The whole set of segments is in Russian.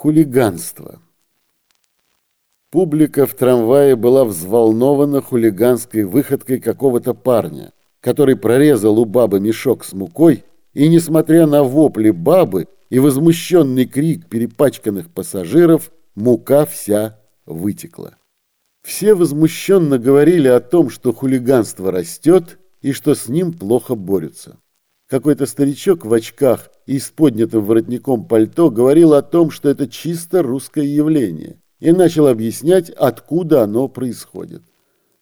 Хулиганство. Публика в трамвае была взволнована хулиганской выходкой какого-то парня, который прорезал у бабы мешок с мукой, и, несмотря на вопли бабы и возмущенный крик перепачканных пассажиров, мука вся вытекла. Все возмущенно говорили о том, что хулиганство растет и что с ним плохо борются. Какой-то старичок в очках и с поднятым воротником пальто говорил о том, что это чисто русское явление, и начал объяснять, откуда оно происходит.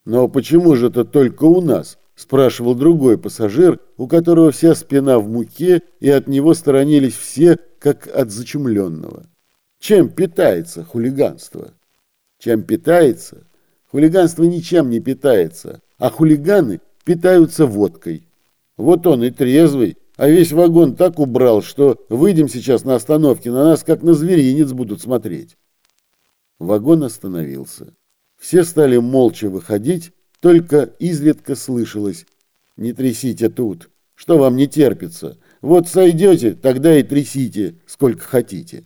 «Но почему же это только у нас?» – спрашивал другой пассажир, у которого вся спина в муке, и от него сторонились все, как от зачумленного. Чем питается хулиганство? Чем питается? Хулиганство ничем не питается, а хулиганы питаются водкой. Вот он и трезвый, а весь вагон так убрал, что выйдем сейчас на остановке, на нас как на зверинец будут смотреть. Вагон остановился. Все стали молча выходить, только изредка слышалось «Не трясите тут, что вам не терпится? Вот сойдете, тогда и трясите, сколько хотите».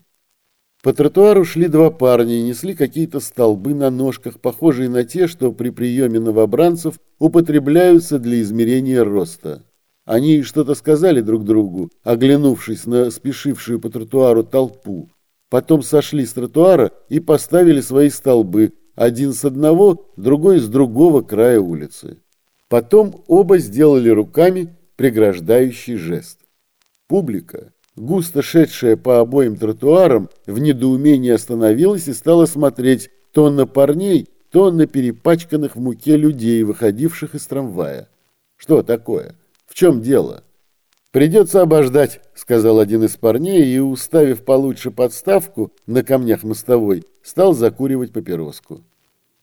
По тротуару шли два парня и несли какие-то столбы на ножках, похожие на те, что при приеме новобранцев употребляются для измерения роста. Они что-то сказали друг другу, оглянувшись на спешившую по тротуару толпу. Потом сошли с тротуара и поставили свои столбы, один с одного, другой с другого края улицы. Потом оба сделали руками преграждающий жест. Публика, густо шедшая по обоим тротуарам, в недоумении остановилась и стала смотреть то на парней, то на перепачканных в муке людей, выходивших из трамвая. Что такое? В чем дело? Придется обождать, сказал один из парней и, уставив получше подставку на камнях мостовой, стал закуривать папироску.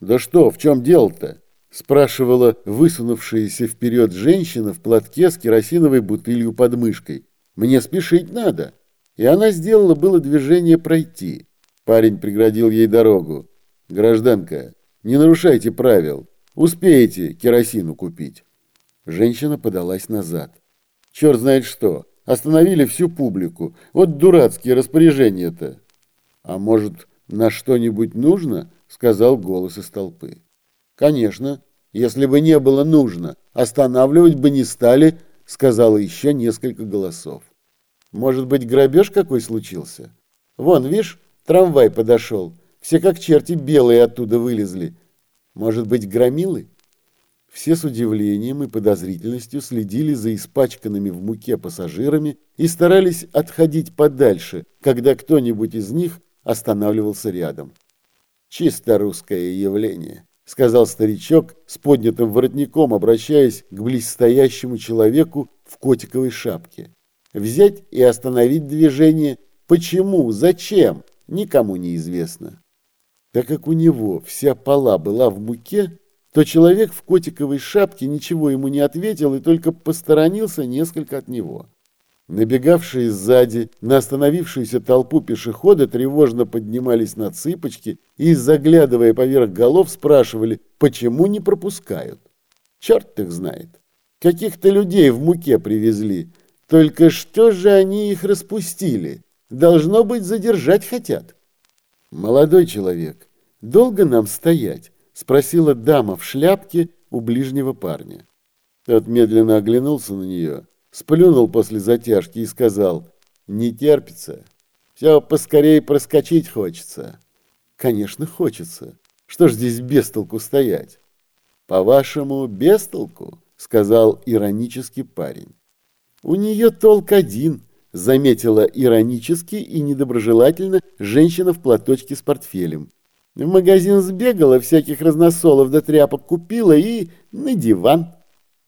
Да что, в чем дело-то? спрашивала высунувшаяся вперед женщина в платке с керосиновой бутылью под мышкой. Мне спешить надо. И она сделала было движение пройти. Парень преградил ей дорогу. Гражданка, не нарушайте правил. Успеете керосину купить. Женщина подалась назад. Черт знает что. Остановили всю публику. Вот дурацкие распоряжения-то. А может, на что-нибудь нужно? Сказал голос из толпы. Конечно. Если бы не было нужно, останавливать бы не стали, сказала еще несколько голосов. Может быть, грабеж какой случился? Вон, видишь, трамвай подошел. Все как черти белые оттуда вылезли. Может быть, громилы? Все с удивлением и подозрительностью следили за испачканными в муке пассажирами и старались отходить подальше, когда кто-нибудь из них останавливался рядом. «Чисто русское явление», — сказал старичок с поднятым воротником, обращаясь к близстоящему человеку в котиковой шапке. «Взять и остановить движение. Почему? Зачем? Никому не известно». Так как у него вся пола была в муке, то человек в котиковой шапке ничего ему не ответил и только посторонился несколько от него. Набегавшие сзади на остановившуюся толпу пешехода тревожно поднимались на цыпочки и, заглядывая поверх голов, спрашивали, почему не пропускают. Черт их знает. Каких-то людей в муке привезли. Только что же они их распустили? Должно быть, задержать хотят. Молодой человек, долго нам стоять? Спросила дама в шляпке у ближнего парня. Тот медленно оглянулся на нее, сплюнул после затяжки и сказал, «Не терпится. Все поскорее проскочить хочется». «Конечно, хочется. Что ж здесь без толку стоять?» «По-вашему, без толку?» — сказал иронический парень. «У нее толк один», — заметила иронически и недоброжелательно женщина в платочке с портфелем. В магазин сбегала, всяких разносолов до тряпок купила и на диван.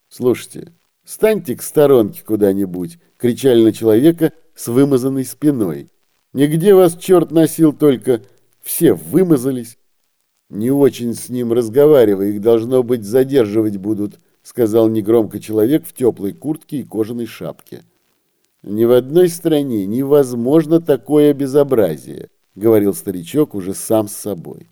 Слушайте, станьте к сторонке куда-нибудь, кричали на человека с вымазанной спиной. Нигде вас черт носил, только все вымазались. Не очень с ним разговаривая, их должно быть задерживать будут, сказал негромко человек в теплой куртке и кожаной шапке. Ни в одной стране невозможно такое безобразие говорил старичок уже сам с собой.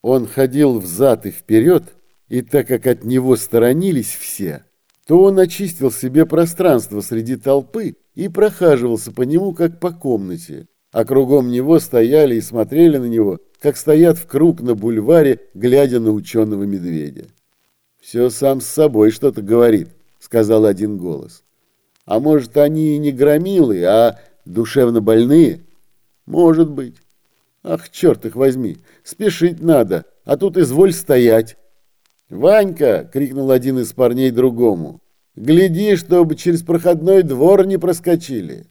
Он ходил взад и вперед, и так как от него сторонились все, то он очистил себе пространство среди толпы и прохаживался по нему, как по комнате. а кругом него стояли и смотрели на него, как стоят в круг на бульваре, глядя на ученого медведя. «Все сам с собой что-то говорит», — сказал один голос. «А может, они и не громилы, а душевно больные?» «Может быть». «Ах, черт их возьми, спешить надо, а тут изволь стоять». «Ванька!» — крикнул один из парней другому. «Гляди, чтобы через проходной двор не проскочили».